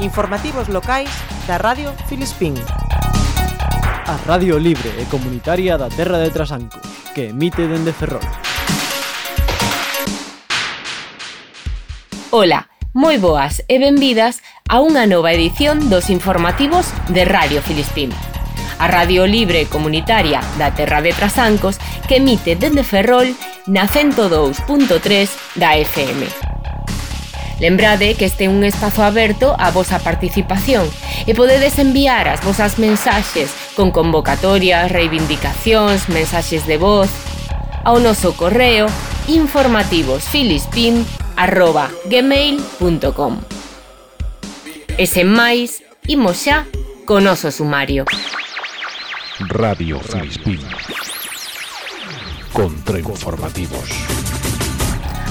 Informativos locais da Radio Filispín. A Radio Libre e Comunitaria da Terra de Trasanco, que emite dende Ferrol. Ola, moi boas e benvidas a unha nova edición dos informativos de Radio Filispín. A Radio Libre Comunitaria da Terra de Trasancos que emite dende Ferrol na 102.3 da FM. Lembrade que este é un espazo aberto á vosa participación e podedes enviar as vosas mensaxes con convocatorias, reivindicacións, mensaxes de voz ao noso correo informativosfilispin@gmail.com. E sen máis, imos xa con oso sumario. Radio Filispin. Contra informativos.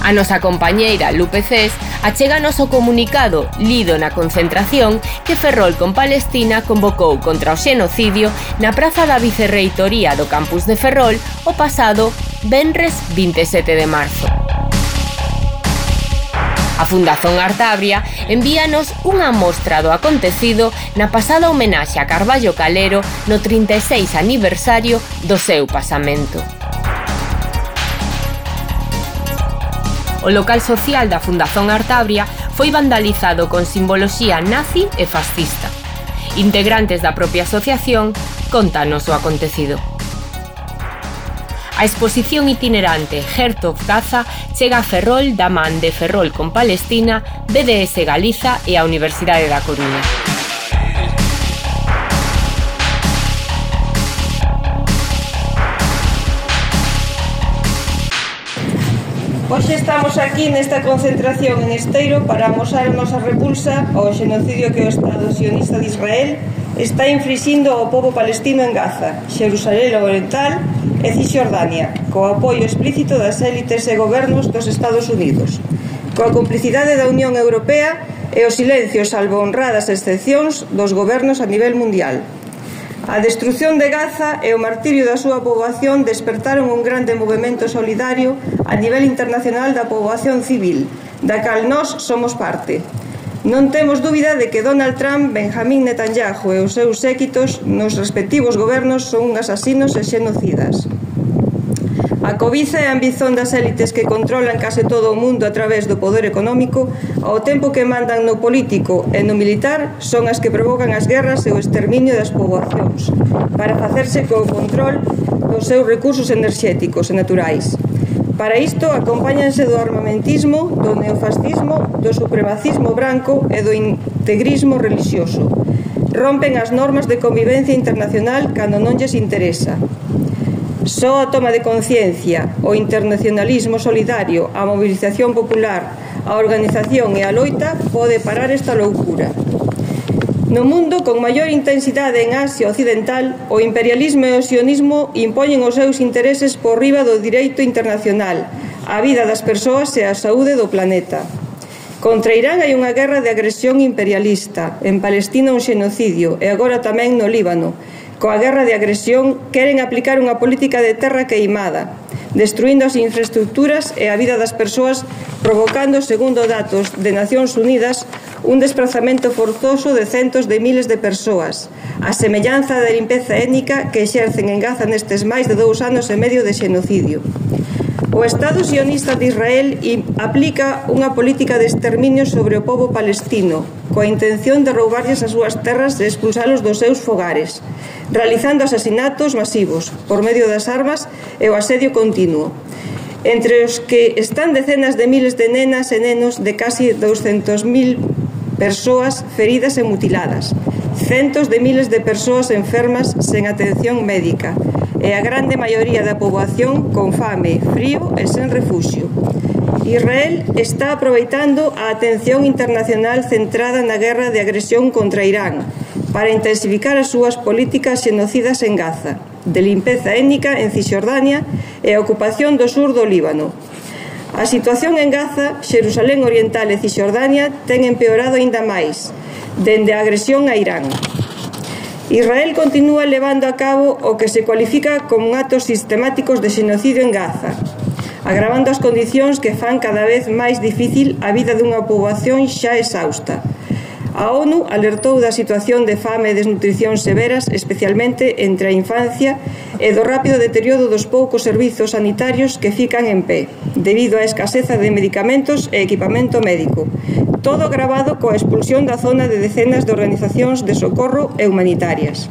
A nosa compañeira Lupe Cés achéganos o comunicado lido na concentración que Ferrol con Palestina convocou contra o xenocidio na Praza da Vicerreitoría do Campus de Ferrol o pasado Benres 27 de marzo. A Fundación Artabria envíanos unha mostra do acontecido na pasada homenaxe a Carballo Calero no 36 aniversario do seu pasamento. o local social da Fundación Artabria foi vandalizado con simboloxía nazi e fascista. Integrantes da propia asociación contanos o acontecido. A exposición itinerante Heart of Gaza chega a Ferrol da man de Ferrol con Palestina, BDS Galiza e a Universidade da Coruña. Hoxe estamos aquí nesta concentración en Esteiro para amosar a nosa repulsa ao xenocidio que o Estado sionista de Israel está inflixindo ao povo palestino en Gaza, Xerusalén Oriental e Cisjordania, co apoio explícito das élites e gobernos dos Estados Unidos. Coa complicidade da Unión Europea e o silencio salvo honradas excepcións dos gobernos a nivel mundial. A destrución de Gaza e o martirio da súa poboación despertaron un grande movimento solidario a nivel internacional da poboación civil, da cal nós somos parte. Non temos dúbida de que Donald Trump, Benjamín Netanyahu e os seus séquitos nos respectivos gobernos son un asasinos e xenocidas. A cobiza e a ambición das élites que controlan case todo o mundo a través do poder económico, ao tempo que mandan no político e no militar, son as que provocan as guerras e o exterminio das poboacións, para facerse co control dos seus recursos enerxéticos e naturais. Para isto, acompáñanse do armamentismo, do neofascismo, do supremacismo branco e do integrismo religioso. Rompen as normas de convivencia internacional cando non lles interesa Só a toma de conciencia, o internacionalismo solidario, a mobilización popular, a organización e a loita pode parar esta loucura. No mundo con maior intensidade en Asia Occidental, o imperialismo e o sionismo impoñen os seus intereses por riba do direito internacional, a vida das persoas e a saúde do planeta. Contra Irán hai unha guerra de agresión imperialista, en Palestina un xenocidio e agora tamén no Líbano, Coa guerra de agresión queren aplicar unha política de terra queimada, destruindo as infraestructuras e a vida das persoas provocando, segundo datos de Nacións Unidas, un desplazamento forzoso de centos de miles de persoas, a semellanza da limpeza étnica que exercen en Gaza nestes máis de dous anos e medio de xenocidio. O Estado sionista de Israel aplica unha política de exterminio sobre o povo palestino, coa intención de roubarlles as súas terras e expulsalos dos seus fogares realizando asasinatos masivos por medio das armas e o asedio continuo, entre os que están decenas de miles de nenas e nenos de casi 200.000 persoas feridas e mutiladas, centos de miles de persoas enfermas sen atención médica e a grande maioría da poboación con fame, frío e sen refuxio. Israel está aproveitando a atención internacional centrada na guerra de agresión contra Irán, para intensificar as súas políticas xenocidas en Gaza, de limpeza étnica en Cisjordania e a ocupación do sur do Líbano. A situación en Gaza, Xerusalén Oriental e Cisjordania ten empeorado aínda máis, dende a agresión a Irán. Israel continúa levando a cabo o que se cualifica como actos sistemáticos de xenocidio en Gaza, agravando as condicións que fan cada vez máis difícil a vida dunha poboación xa exhausta, A ONU alertou da situación de fame e desnutrición severas, especialmente entre a infancia, e do rápido deterioro dos poucos servizos sanitarios que fican en pé, debido á escaseza de medicamentos e equipamento médico, todo agravado coa expulsión da zona de decenas de organizacións de socorro e humanitarias.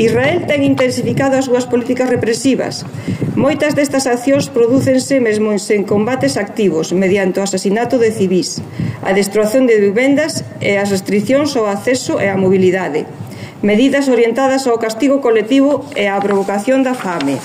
Israel ten intensificado as súas políticas represivas. Moitas destas accións prodúcense mesmo sen combates activos, mediante o asasinato de civis, a destruación de vivendas e as restriccións ao acceso e á mobilidade, medidas orientadas ao castigo colectivo e á provocación da fame.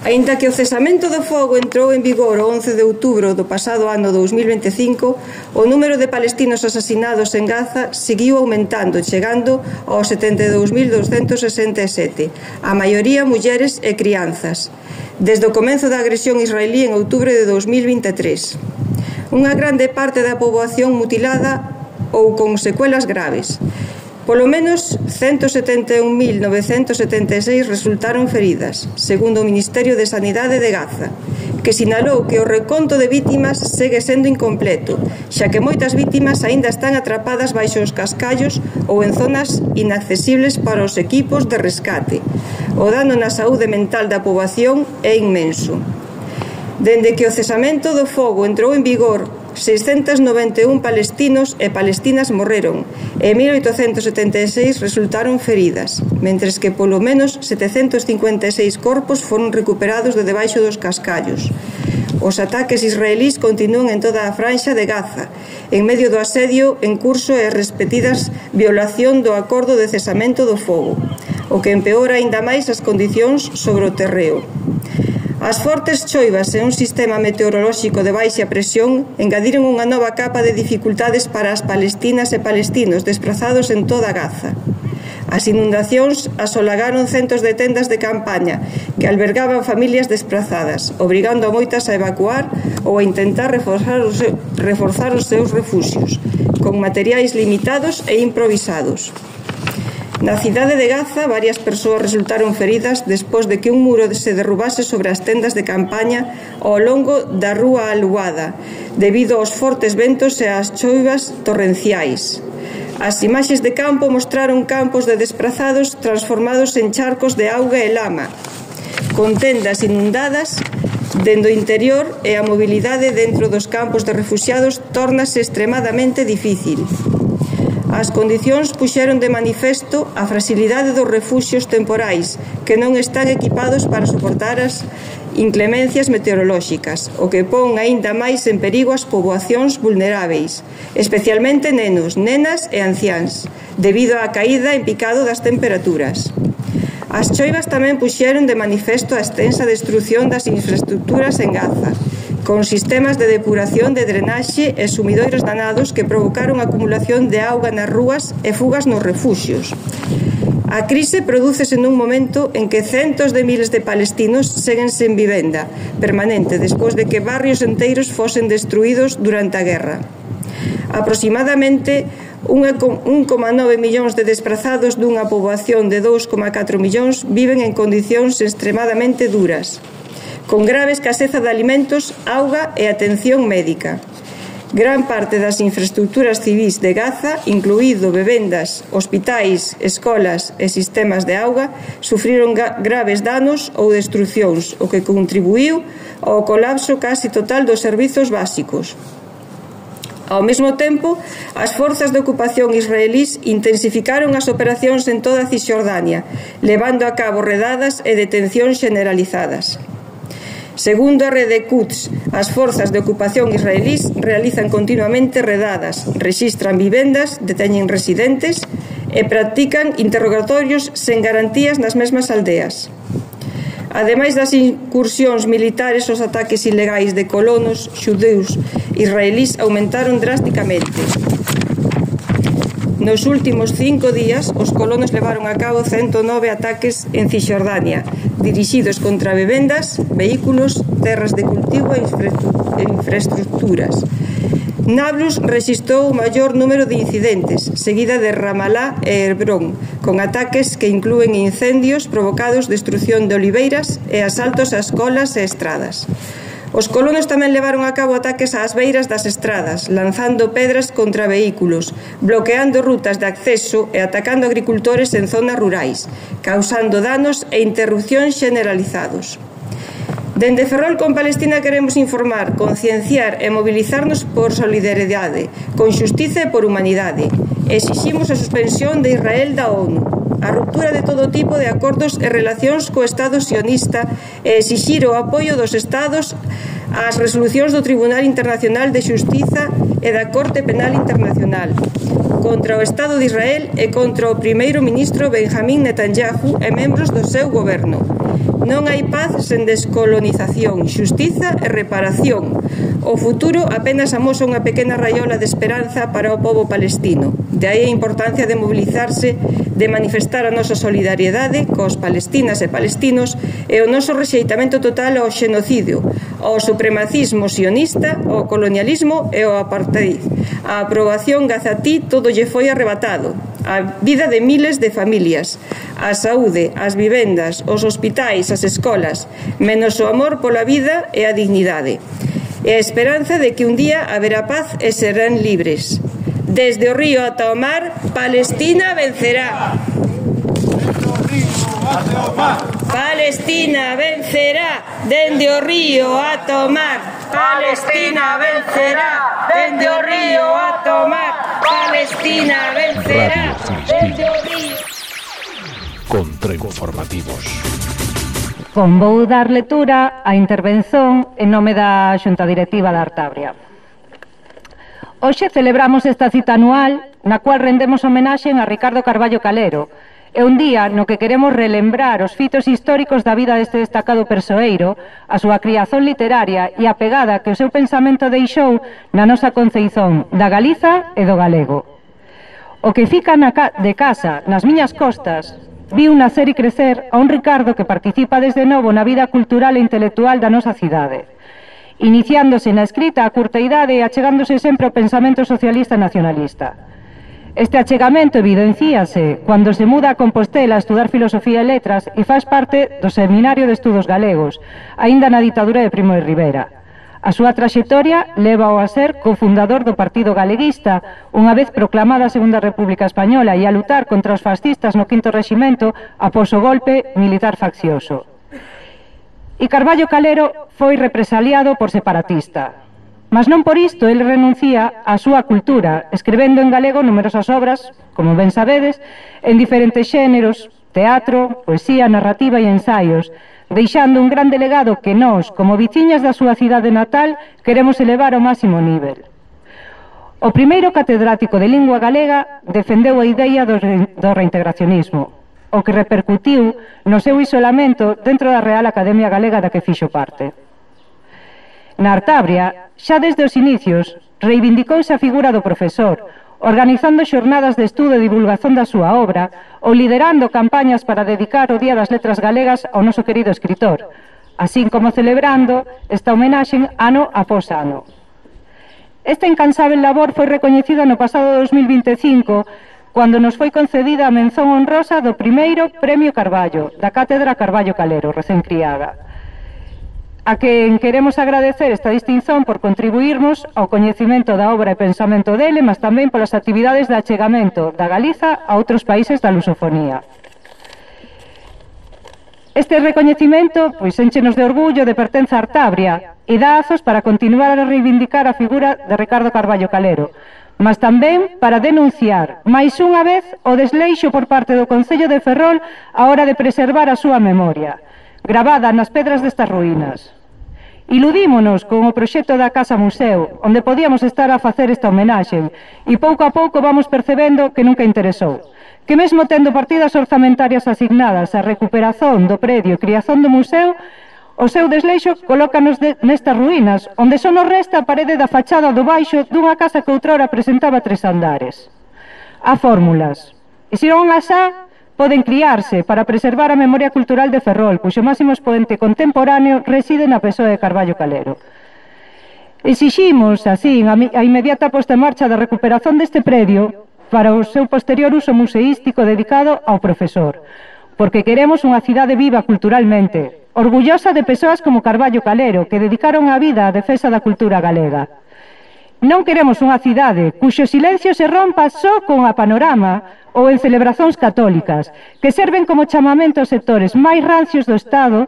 Aínda que o cesamento do fogo entrou en vigor o 11 de outubro do pasado ano 2025, o número de palestinos asasinados en Gaza seguiu aumentando, chegando aos 72.267, a maioría mulleres e crianzas, desde o comenzo da agresión israelí en outubro de 2023. Unha grande parte da poboación mutilada ou con secuelas graves. Polo menos 171.976 resultaron feridas, segundo o Ministerio de Sanidade de Gaza, que sinalou que o reconto de vítimas segue sendo incompleto, xa que moitas vítimas aínda están atrapadas baixo os cascallos ou en zonas inaccesibles para os equipos de rescate. O dano na saúde mental da poboación é inmenso. Dende que o cesamento do fogo entrou en vigor 691 palestinos e palestinas morreron e 1876 resultaron feridas, mentres que polo menos 756 corpos foron recuperados de debaixo dos cascallos. Os ataques israelís continúan en toda a franxa de Gaza, en medio do asedio en curso e respetidas violación do acordo de cesamento do fogo, o que empeora aínda máis as condicións sobre o terreo. As fortes choivas e un sistema meteorolóxico de baixa presión engadiron unha nova capa de dificultades para as palestinas e palestinos desplazados en toda Gaza. As inundacións asolagaron centos de tendas de campaña que albergaban familias desplazadas, obrigando a moitas a evacuar ou a intentar reforzar os, reforzar os seus refugios, con materiais limitados e improvisados. Na cidade de Gaza, varias persoas resultaron feridas despois de que un muro se derrubase sobre as tendas de campaña ao longo da rúa Aluada, debido aos fortes ventos e ás choivas torrenciais. As imaxes de campo mostraron campos de desplazados transformados en charcos de auga e lama, con tendas inundadas dendo o interior e a mobilidade dentro dos campos de refugiados tórnase extremadamente difícil. As condicións puxeron de manifesto a fragilidade dos refuxios temporais que non están equipados para soportar as inclemencias meteorolóxicas, o que pon aínda máis en perigo as poboacións vulneráveis, especialmente nenos, nenas e anciáns, debido á caída en picado das temperaturas. As choivas tamén puxeron de manifesto a extensa destrución das infraestructuras en Gaza, con sistemas de depuración de drenaxe e sumidoiros danados que provocaron acumulación de auga nas rúas e fugas nos refuxios. A crise prodúcese nun momento en que centos de miles de palestinos seguen sen vivenda permanente despois de que barrios enteiros fosen destruídos durante a guerra. Aproximadamente 1,9 millóns de desplazados dunha poboación de 2,4 millóns viven en condicións extremadamente duras con grave escaseza de alimentos, auga e atención médica. Gran parte das infraestructuras civís de Gaza, incluído bebendas, hospitais, escolas e sistemas de auga, sufriron graves danos ou destruccións, o que contribuiu ao colapso casi total dos servizos básicos. Ao mesmo tempo, as forzas de ocupación israelís intensificaron as operacións en toda Cisjordania, levando a cabo redadas e detencións generalizadas. Segundo a rede Quds, as forzas de ocupación israelís realizan continuamente redadas, rexistran vivendas, deteñen residentes e practican interrogatorios sen garantías nas mesmas aldeas. Ademais das incursións militares, os ataques ilegais de colonos, xudeus, israelís aumentaron drásticamente Nos últimos cinco días, os colonos levaron a cabo 109 ataques en Cisjordania, dirixidos contra bebendas, vehículos, terras de cultivo e infraestructuras. Nablus resistou o maior número de incidentes, seguida de Ramalá e Herbrón, con ataques que inclúen incendios provocados destrucción de oliveiras e asaltos a escolas e estradas. Os colonos tamén levaron a cabo ataques ás beiras das estradas, lanzando pedras contra vehículos, bloqueando rutas de acceso e atacando agricultores en zonas rurais, causando danos e interrupcións generalizados. Dende Ferrol con Palestina queremos informar, concienciar e mobilizarnos por solidariedade, con xustiza e por humanidade. Exiximos a suspensión de Israel da ONU a ruptura de todo tipo de acordos e relacións co Estado sionista e exixir o apoio dos Estados ás resolucións do Tribunal Internacional de Xustiza e da Corte Penal Internacional contra o Estado de Israel e contra o primeiro ministro Benjamín Netanyahu e membros do seu goberno. Non hai paz sen descolonización, xustiza e reparación. O futuro apenas amosa unha pequena raiola de esperanza para o povo palestino. De aí a importancia de mobilizarse, de manifestar a nosa solidariedade cos palestinas e palestinos e o noso rexeitamento total ao xenocidio, ao supremacismo sionista, ao colonialismo e ao apartheid. A aprobación gazatí todo lle foi arrebatado, a vida de miles de familias, a saúde, as vivendas, os hospitais, as escolas, menos o amor pola vida e a dignidade. E a esperanza de que un día haberá paz e serán libres. Desde o río ata o mar, Palestina vencerá. Palestina vencerá, dende o río ata o mar. Palestina vencerá, dende o río ata o mar. Palestina vencerá. Radio Filispín. Contrainformativos. Con vou dar lectura á intervención en nome da Xunta Directiva da Artabria. Hoxe celebramos esta cita anual na cual rendemos homenaxe a Ricardo Carballo Calero, É un día no que queremos relembrar os fitos históricos da vida deste destacado persoeiro, a súa criazón literaria e a pegada que o seu pensamento deixou na nosa conceición da Galiza e do galego. O que fica na ca de casa, nas miñas costas, viu nacer e crecer a un Ricardo que participa desde novo na vida cultural e intelectual da nosa cidade, iniciándose na escrita a curta idade e achegándose sempre ao pensamento socialista e nacionalista. Este achegamento evidencíase cando se muda a Compostela a estudar filosofía e letras e faz parte do Seminario de Estudos Galegos, aínda na ditadura de Primo de Rivera. A súa traxectoria levao a ser cofundador do Partido Galeguista, unha vez proclamada a Segunda República Española e a lutar contra os fascistas no quinto regimento após o golpe militar faccioso. E Carballo Calero foi represaliado por separatista. Mas non por isto el renuncia á súa cultura, escribendo en galego numerosas obras, como ben sabedes, en diferentes xéneros, teatro, poesía, narrativa e ensaios, deixando un grande legado que nós, como viciñas da súa cidade natal, queremos elevar ao máximo nivel. O primeiro catedrático de lingua galega defendeu a ideia do, re, do reintegracionismo, o que repercutiu no seu isolamento dentro da Real Academia Galega da que fixo parte. Na Artabria, xa desde os inicios, reivindicouse a figura do profesor, organizando xornadas de estudo e divulgación da súa obra ou liderando campañas para dedicar o Día das Letras Galegas ao noso querido escritor, así como celebrando esta homenaxe ano após ano. Esta incansable labor foi recoñecida no pasado 2025 cando nos foi concedida a menzón honrosa do primeiro Premio Carballo, da Cátedra Carballo Calero, recén criada a quen queremos agradecer esta distinción por contribuirmos ao coñecimento da obra e pensamento dele, mas tamén polas actividades de achegamento da Galiza a outros países da lusofonía. Este recoñecimento pois enchenos de orgullo de pertenza a Artabria e dá azos para continuar a reivindicar a figura de Ricardo Carballo Calero, mas tamén para denunciar máis unha vez o desleixo por parte do Concello de Ferrol a hora de preservar a súa memoria gravada nas pedras destas ruínas. Iludímonos con o proxecto da Casa Museo, onde podíamos estar a facer esta homenaxe, e pouco a pouco vamos percebendo que nunca interesou. Que mesmo tendo partidas orzamentarias asignadas á recuperación do predio e criazón do museo, o seu desleixo colócanos de, nestas ruínas, onde só nos resta a parede da fachada do baixo dunha casa que outrora presentaba tres andares. A fórmulas. E se non as há, poden criarse para preservar a memoria cultural de Ferrol, cuxo máximo expoente contemporáneo reside na persoa de Carballo Calero. Exiximos, así, a inmediata posta en marcha da recuperación deste predio para o seu posterior uso museístico dedicado ao profesor, porque queremos unha cidade viva culturalmente, orgullosa de persoas como Carballo Calero, que dedicaron a vida á defesa da cultura galega. Non queremos unha cidade cuxo silencio se rompa só con a panorama, ou en celebracións católicas, que serven como chamamento aos sectores máis rancios do Estado,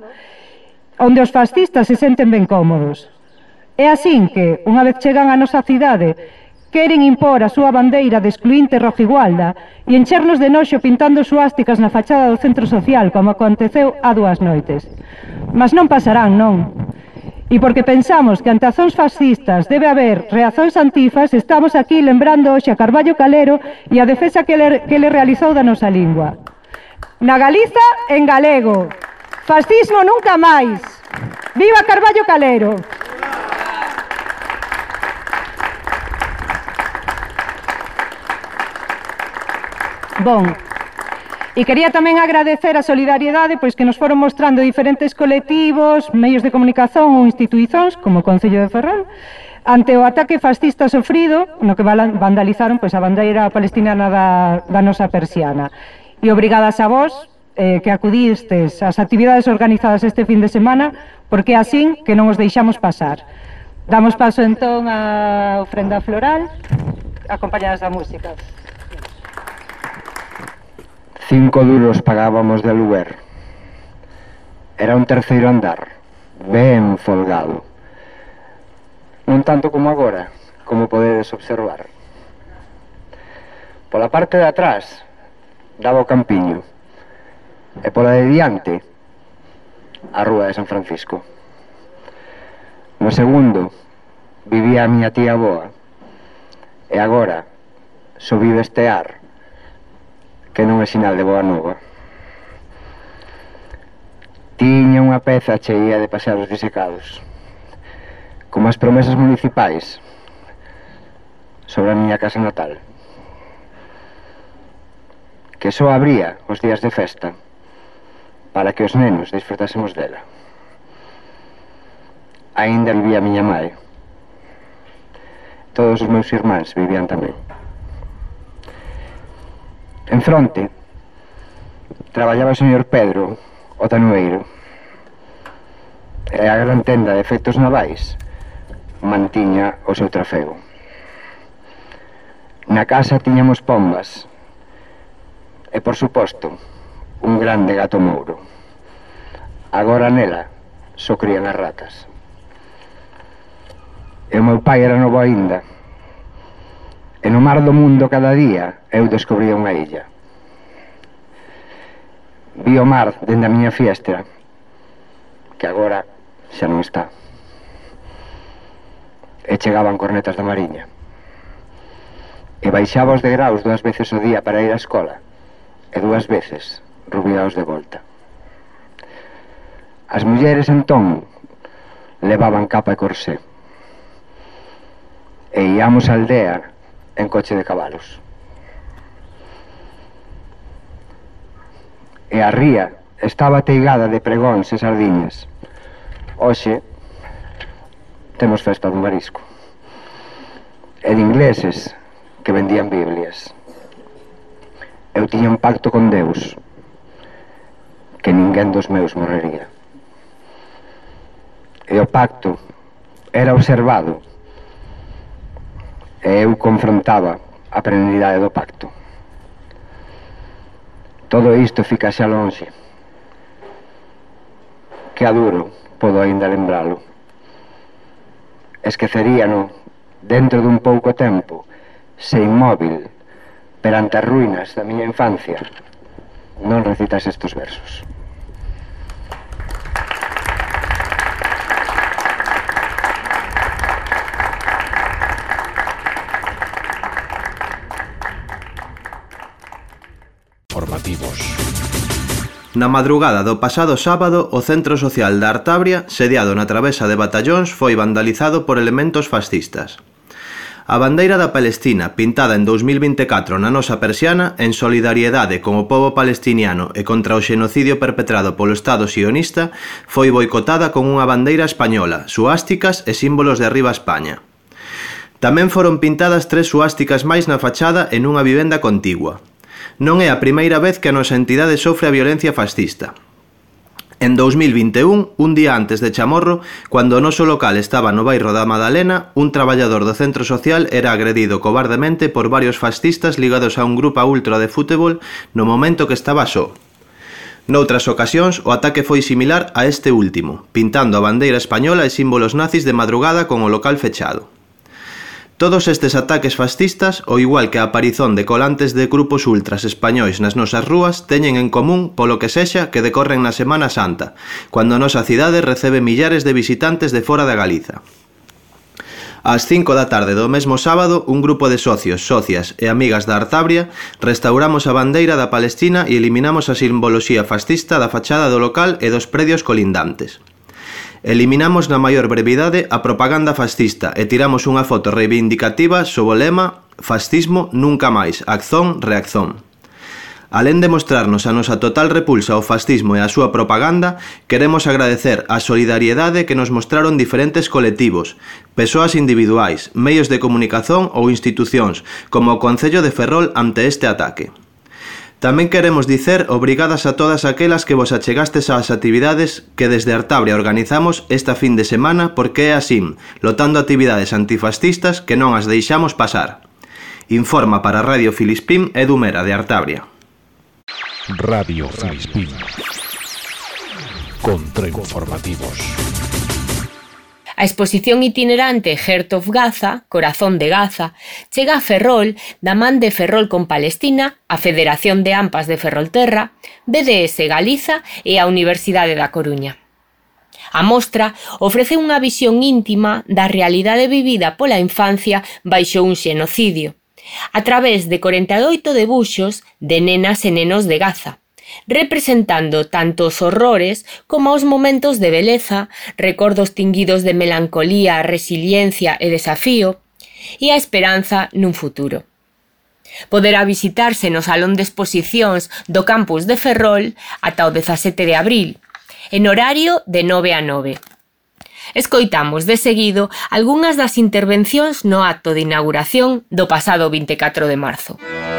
onde os fascistas se senten ben cómodos. É así que, unha vez chegan á nosa cidade, queren impor a súa bandeira de excluinte rojigualda e enchernos de noxo pintando suásticas na fachada do centro social, como aconteceu a dúas noites. Mas non pasarán, non. E porque pensamos que ante azóns fascistas debe haber reazóns antifas, estamos aquí lembrando hoxe a Carballo Calero e a defesa que le, que le realizou da nosa lingua. Na Galiza, en galego. Fascismo nunca máis. Viva Carballo Calero. Bon, E quería tamén agradecer a solidariedade pois que nos foron mostrando diferentes colectivos, medios de comunicación ou institucións, como o Concello de Ferrol, ante o ataque fascista sofrido, no que vandalizaron pois, a bandeira palestinana da, da nosa persiana. E obrigadas a vós, eh, que acudistes ás actividades organizadas este fin de semana, porque é así que non os deixamos pasar. Damos paso entón á ofrenda floral, acompañadas da música. Cinco duros pagábamos de aluguer. Era un terceiro andar, ben folgado. Non tanto como agora, como podedes observar. Pola parte de atrás daba o campiño e pola de diante a rúa de San Francisco. No segundo vivía a miña tía boa e agora subí este ar que non é sinal de boa nova. Tiña unha peza cheia de paseados disecados, como as promesas municipais sobre a miña casa natal, que só abría os días de festa para que os nenos disfrutásemos dela. Ainda vivía a miña mãe. Todos os meus irmáns vivían tamén. En fronte traballaba o señor Pedro, o tanueiro. E a gran tenda de efectos navais mantiña o seu trafego. Na casa tiñamos pombas e, por suposto, un grande gato mouro. Agora nela só crían as ratas. E o meu pai era novo aínda, E no mar do mundo cada día eu descubría unha illa. Vi o mar dende a miña fiestra, que agora xa non está. E chegaban cornetas da mariña. E baixaba os degraus dúas veces o día para ir á escola, e dúas veces rubiaos de volta. As mulleres entón levaban capa e corsé. E íamos á aldea en coche de cabalos. E a ría estaba teigada de pregóns e sardiñas. Oxe, temos festa do marisco. E de ingleses que vendían Biblias. Eu tiña un pacto con Deus que ninguén dos meus morrería. E o pacto era observado e eu confrontaba a perenidade do pacto. Todo isto fica xa longe. Que a duro podo aínda lembralo. Esqueceríano dentro dun pouco tempo, se inmóvil, perante as ruínas da miña infancia, non recitas estes versos. informativos. Na madrugada do pasado sábado, o Centro Social da Artabria, sediado na Travesa de Batallóns, foi vandalizado por elementos fascistas. A bandeira da Palestina, pintada en 2024 na nosa persiana, en solidariedade con o povo palestiniano e contra o xenocidio perpetrado polo Estado sionista, foi boicotada con unha bandeira española, suásticas e símbolos de arriba España. Tamén foron pintadas tres suásticas máis na fachada e nunha vivenda contigua. Non é a primeira vez que a nosa entidade sofre a violencia fascista. En 2021, un día antes de Chamorro, cando o noso local estaba no bairro da Madalena, un traballador do centro social era agredido cobardemente por varios fascistas ligados a un grupo ultra de fútbol no momento que estaba só. Noutras ocasións, o ataque foi similar a este último, pintando a bandeira española e símbolos nazis de madrugada con o local fechado. Todos estes ataques fascistas, ao igual que a aparición de colantes de grupos ultras españois nas nosas rúas, teñen en común, polo que sexa, que decorren na Semana Santa, cando a nosa cidade recebe millares de visitantes de fora da Galiza. Ás 5 da tarde do mesmo sábado, un grupo de socios, socias e amigas da Artabria restauramos a bandeira da Palestina e eliminamos a simboloxía fascista da fachada do local e dos predios colindantes. Eliminamos na maior brevidade a propaganda fascista e tiramos unha foto reivindicativa sob o lema Fascismo nunca máis, acción, reacción. Alén de mostrarnos a nosa total repulsa ao fascismo e a súa propaganda, queremos agradecer a solidariedade que nos mostraron diferentes colectivos, persoas individuais, medios de comunicación ou institucións, como o Concello de Ferrol ante este ataque. Tamén queremos dicer obrigadas a todas aquelas que vos achegastes ás actividades que desde Artabria organizamos esta fin de semana porque é así, lotando actividades antifascistas que non as deixamos pasar. Informa para Radio Filispín Edumera de Artabria. Radio Filispín. Contrainformativos. A exposición itinerante Heart of Gaza, Corazón de Gaza, chega a Ferrol da man de Ferrol con Palestina, a Federación de Ampas de Ferrolterra, BDS Galiza e a Universidade da Coruña. A mostra ofrece unha visión íntima da realidade vivida pola infancia baixo un xenocidio, a través de 48 debuxos de nenas e nenos de Gaza representando tanto os horrores como os momentos de beleza, recordos tinguidos de melancolía, resiliencia e desafío, e a esperanza nun futuro. Poderá visitarse no Salón de Exposicións do Campus de Ferrol ata o 17 de abril, en horario de 9 a 9. Escoitamos de seguido algunhas das intervencións no acto de inauguración do pasado 24 de marzo. Música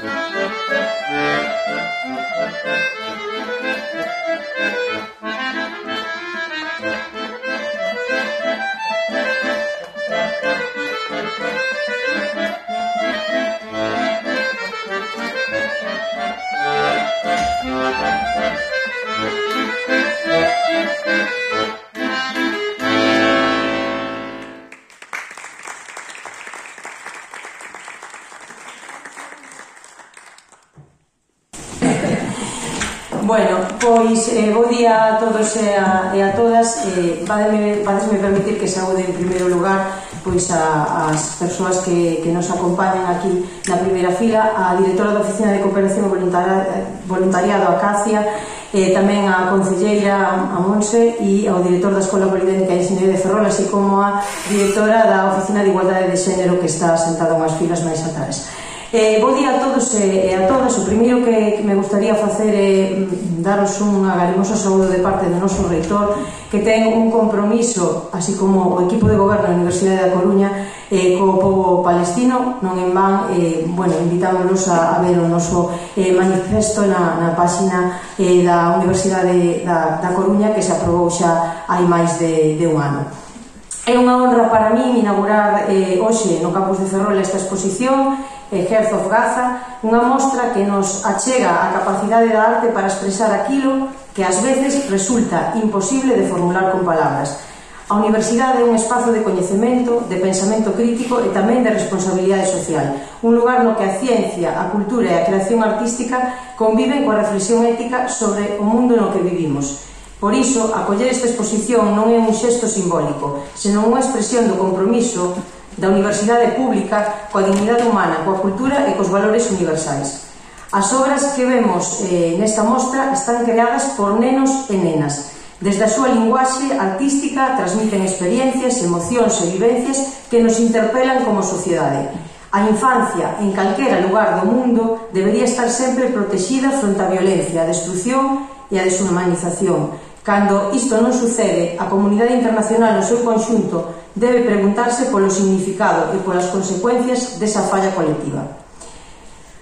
Thank you. a todos e a, e a todas eh, vademe, vadesme permitir que saúde en primeiro lugar pois a, as persoas que, que nos acompañan aquí na primeira fila, a directora da Oficina de Cooperación Voluntariado, a Cacia, eh, tamén a concelleira, a Monse, e ao director da Escola Politécnica de Enxeñería de Ferrol, así como a directora da Oficina de Igualdade de Xénero que está sentada unhas filas máis atrás. Eh, bo día a todos eh, e eh, a todas. O primeiro que, que me gustaría facer é eh, daros un agarimoso saúdo de parte do noso reitor que ten un compromiso, así como o equipo de goberno da Universidade da Coruña, eh, co povo palestino. Non en van, eh, bueno, invitámonos a, a ver o noso eh, manifesto na, na páxina eh, da Universidade da, da Coruña que se aprobou xa hai máis de, de un ano. É unha honra para min inaugurar eh, hoxe no campus de Ferrol esta exposición eh, Hearth of Gaza, unha mostra que nos achega a capacidade da arte para expresar aquilo que ás veces resulta imposible de formular con palabras. A universidade é un espazo de coñecemento, de pensamento crítico e tamén de responsabilidade social, un lugar no que a ciencia, a cultura e a creación artística conviven coa reflexión ética sobre o mundo no que vivimos Por iso, acoller esta exposición non é un xesto simbólico, senón unha expresión do compromiso da universidade pública coa dignidade humana, coa cultura e cos valores universais. As obras que vemos eh, nesta mostra están creadas por nenos e nenas. Desde a súa linguaxe artística transmiten experiencias, emocións e vivencias que nos interpelan como sociedade. A infancia, en calquera lugar do mundo, debería estar sempre protexida fronte á violencia, a destrucción e a deshumanización, Cando isto non sucede, a comunidade internacional no seu conxunto debe preguntarse polo significado e polas consecuencias desa falla colectiva.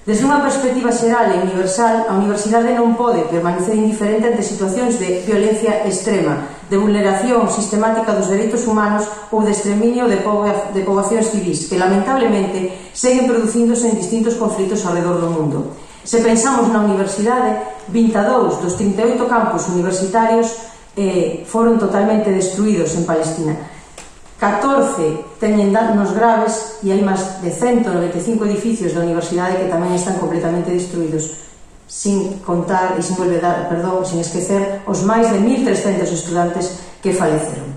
Desde unha perspectiva xeral e universal, a universidade non pode permanecer indiferente ante situacións de violencia extrema, de vulneración sistemática dos dereitos humanos ou de exterminio de, po de poboacións civis que lamentablemente seguen producíndose en distintos conflitos alrededor do mundo. Se pensamos na universidade, 22 dos 38 campus universitarios eh, foron totalmente destruídos en Palestina. 14 teñen danos graves e hai máis de 195 edificios da universidade que tamén están completamente destruídos sin contar e sin olvidar, perdón, sin esquecer os máis de 1.300 estudantes que faleceron.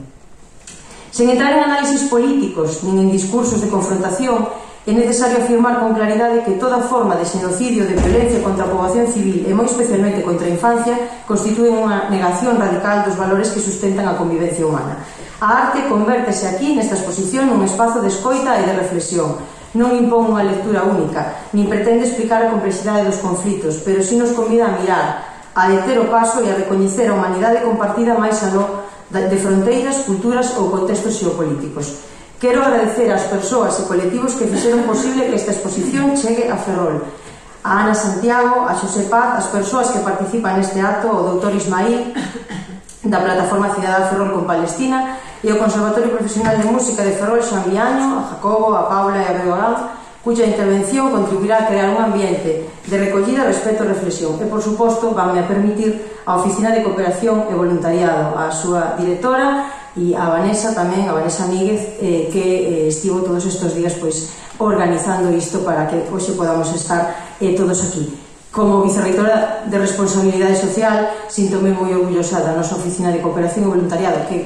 Sen entrar en análisis políticos nin en discursos de confrontación, É necesario afirmar con claridade que toda forma de xenocidio, de violencia contra a poboación civil e moi especialmente contra a infancia constitúe unha negación radical dos valores que sustentan a convivencia humana. A arte convértese aquí nesta exposición nun espazo de escoita e de reflexión. Non impón unha lectura única, nin pretende explicar a complexidade dos conflitos, pero si nos convida a mirar, a deter o paso e a recoñecer a humanidade compartida máis aló de fronteiras, culturas ou contextos xeopolíticos. Quero agradecer ás persoas e colectivos que fixeron posible que esta exposición chegue a Ferrol. A Ana Santiago, a Xosé Paz, as persoas que participan neste acto, o doutor Ismail, da Plataforma Cidadá Ferrol con Palestina, e o Conservatorio Profesional de Música de Ferrol, Xan Viaño, a Jacobo, a Paula e a Begoán, cuya intervención contribuirá a crear un ambiente de recollida, respeto e reflexión. E, por suposto, vanme a permitir a Oficina de Cooperación e Voluntariado, a súa directora, e a Vanessa tamén, a Vanessa Míguez, eh, que eh, estivo todos estes días pois organizando isto para que hoxe podamos estar eh, todos aquí. Como vicerreitora de Responsabilidade Social, síntome moi orgullosa da nosa Oficina de Cooperación e Voluntariado, que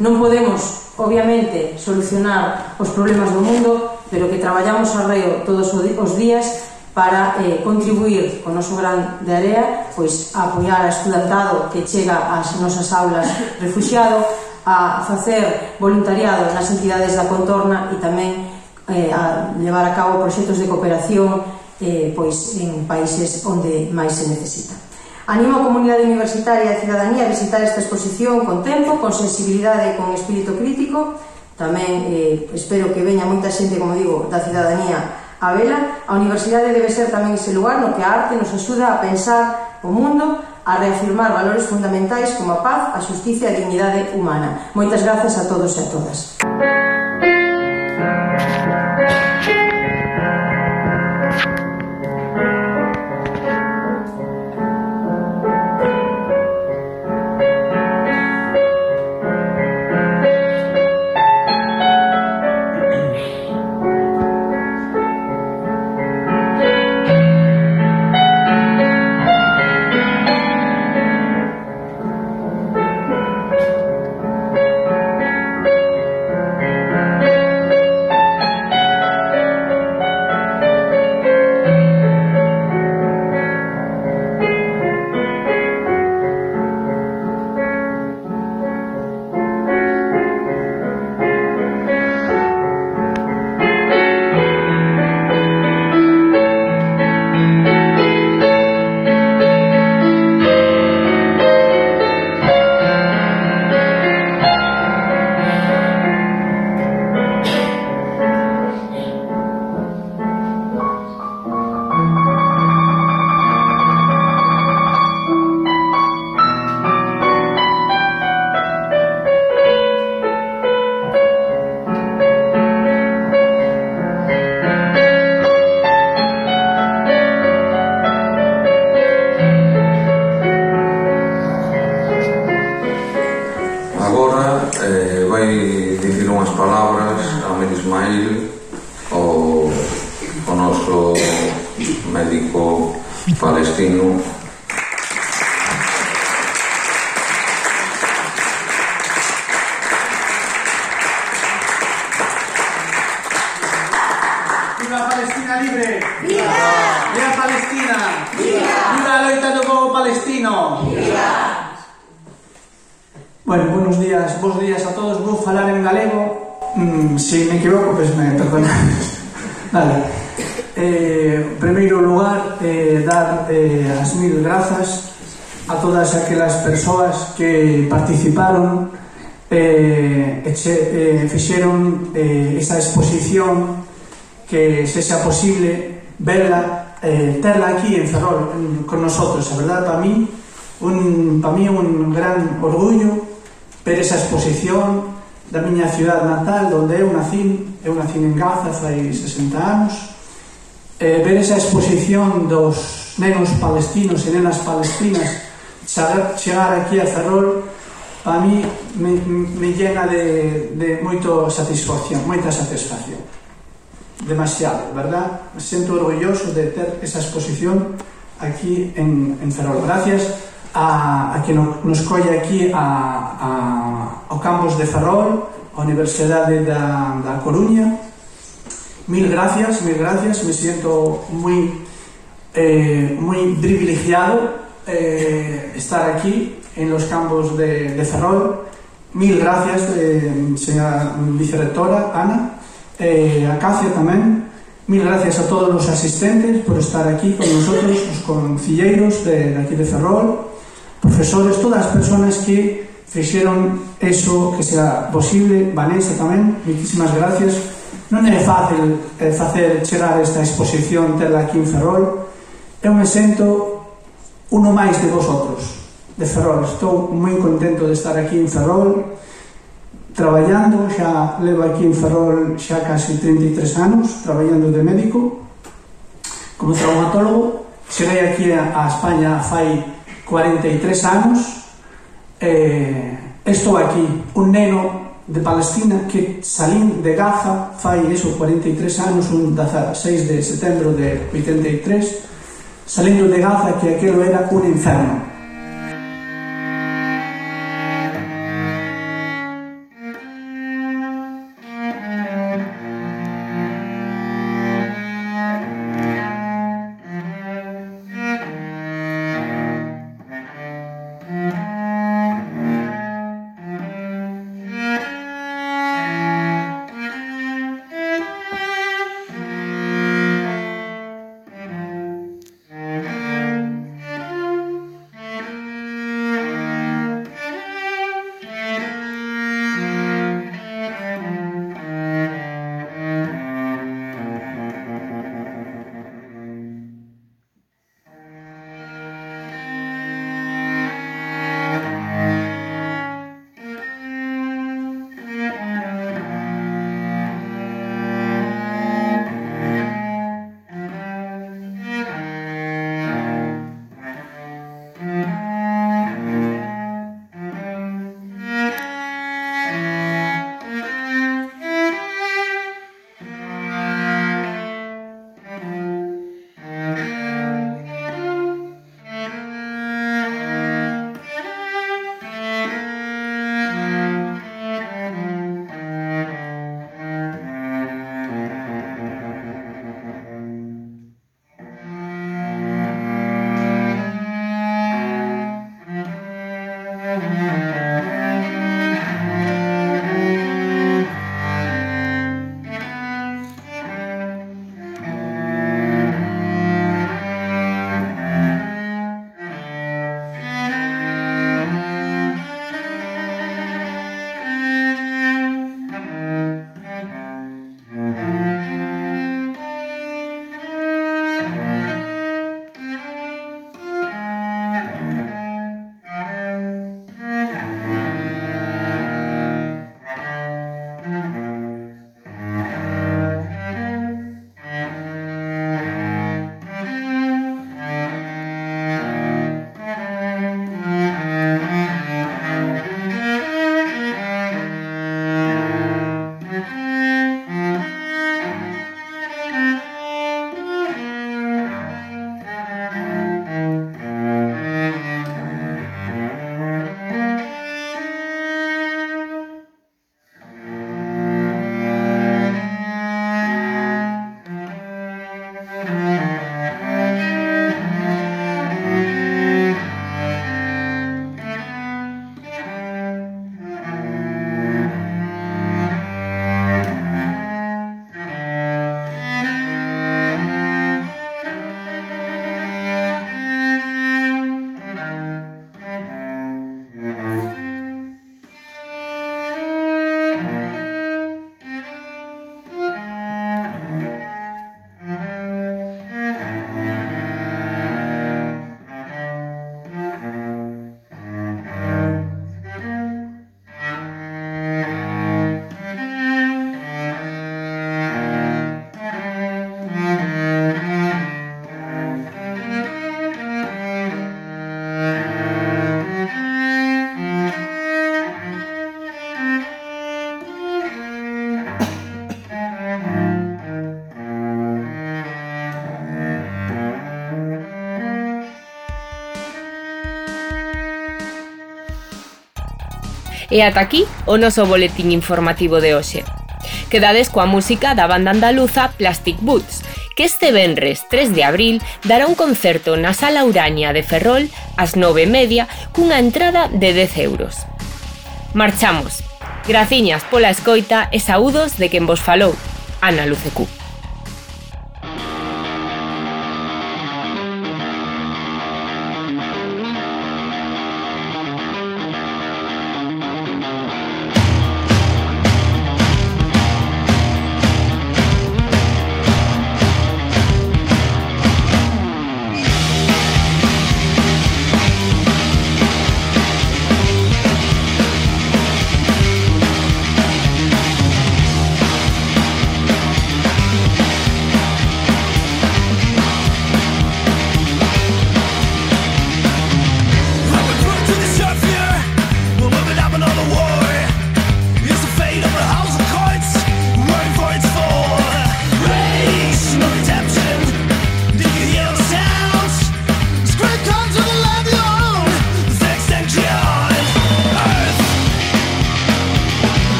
non podemos, obviamente, solucionar os problemas do mundo, pero que traballamos arreo todos os días para eh, contribuir con o noso gran de area pois, a apoiar a estudantado que chega ás nosas aulas refugiado, a facer voluntariado nas entidades da contorna e tamén eh, a levar a cabo proxectos de cooperación eh, pois en países onde máis se necesita. Animo a comunidade universitaria e a cidadanía a visitar esta exposición con tempo, con sensibilidade e con espírito crítico. Tamén eh, espero que veña moita xente, como digo, da cidadanía a vela. A universidade debe ser tamén ese lugar no que a arte nos axuda a pensar o mundo, a reafirmar valores fundamentais como a paz, a justicia e a dignidade humana. Moitas grazas a todos e a todas. Música persoas que participaron eh, eche, eh, fixeron eh, esa exposición que se posible verla, eh, terla aquí en Ferrol en, con nosotros, a verdad, para mí un, para mí un gran orgullo ver esa exposición da miña ciudad natal onde eu nacín, eu nacín en Gaza fai 60 anos. Eh, ver esa exposición dos nenos palestinos e nenas palestinas saber chegar aquí a Ferrol para mí me, me llena de, de moito satisfacción, moita satisfacción. Demasiado, verdad? Me sento orgulloso de ter esa exposición aquí en, en Ferrol. Gracias a, a que no, nos colle aquí a, a, ao campus de Ferrol, a Universidade da, da Coruña. Mil gracias, mil gracias. Me siento moi, eh, moi privilegiado eh, estar aquí en los campos de, de Ferrol. Mil gracias, eh, señora vicerectora Ana, eh, a Cacia tamén. Mil gracias a todos os asistentes por estar aquí con nosotros, os concilleiros de, de aquí de Ferrol, profesores, todas as personas que fixeron eso que sea posible, Vanessa tamén, muchísimas gracias. Non é fácil eh, facer chegar esta exposición terla aquí en Ferrol, é un sento uno máis de vosotros de Ferrol. Estou moi contento de estar aquí en Ferrol traballando, xa levo aquí en Ferrol xa casi 33 anos traballando de médico como traumatólogo cheguei aquí a, a España fai 43 anos eh, estou aquí un neno de Palestina que salín de Gaza fai eso 43 anos un 16 de setembro de 83 salindo de Gaza que aquelo era un inferno E ata aquí o noso boletín informativo de hoxe. Quedades coa música da banda andaluza Plastic Boots, que este venres 3 de abril dará un concerto na Sala Uraña de Ferrol ás 9:30 cunha entrada de 10 euros. Marchamos. Graciñas pola escoita e saúdos de quen vos falou, Ana Lucecu.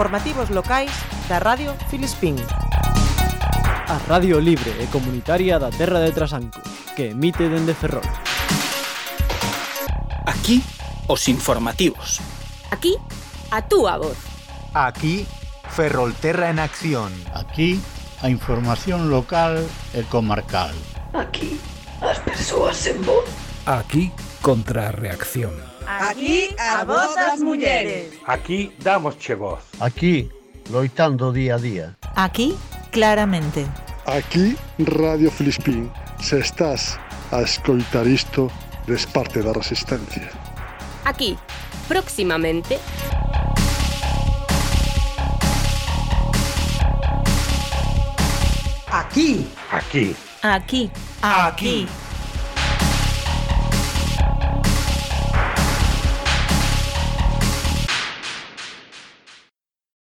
informativos locais da Radio Filispín. A Radio Libre e Comunitaria da Terra de Trasanco, que emite dende Ferrol. Aquí, os informativos. Aquí, a túa voz. Aquí, Ferrolterra en acción. Aquí, a información local e comarcal. Aquí, as persoas en voz. Aquí, contra a reacción. Aquí a voz das mulleres. Aquí damosche voz. Aquí loitando día a día. Aquí claramente. Aquí Radio Filispín. Se estás a escoitar isto, des parte da resistencia. Aquí, próximamente, Aquí. Aquí. Aquí. Aquí.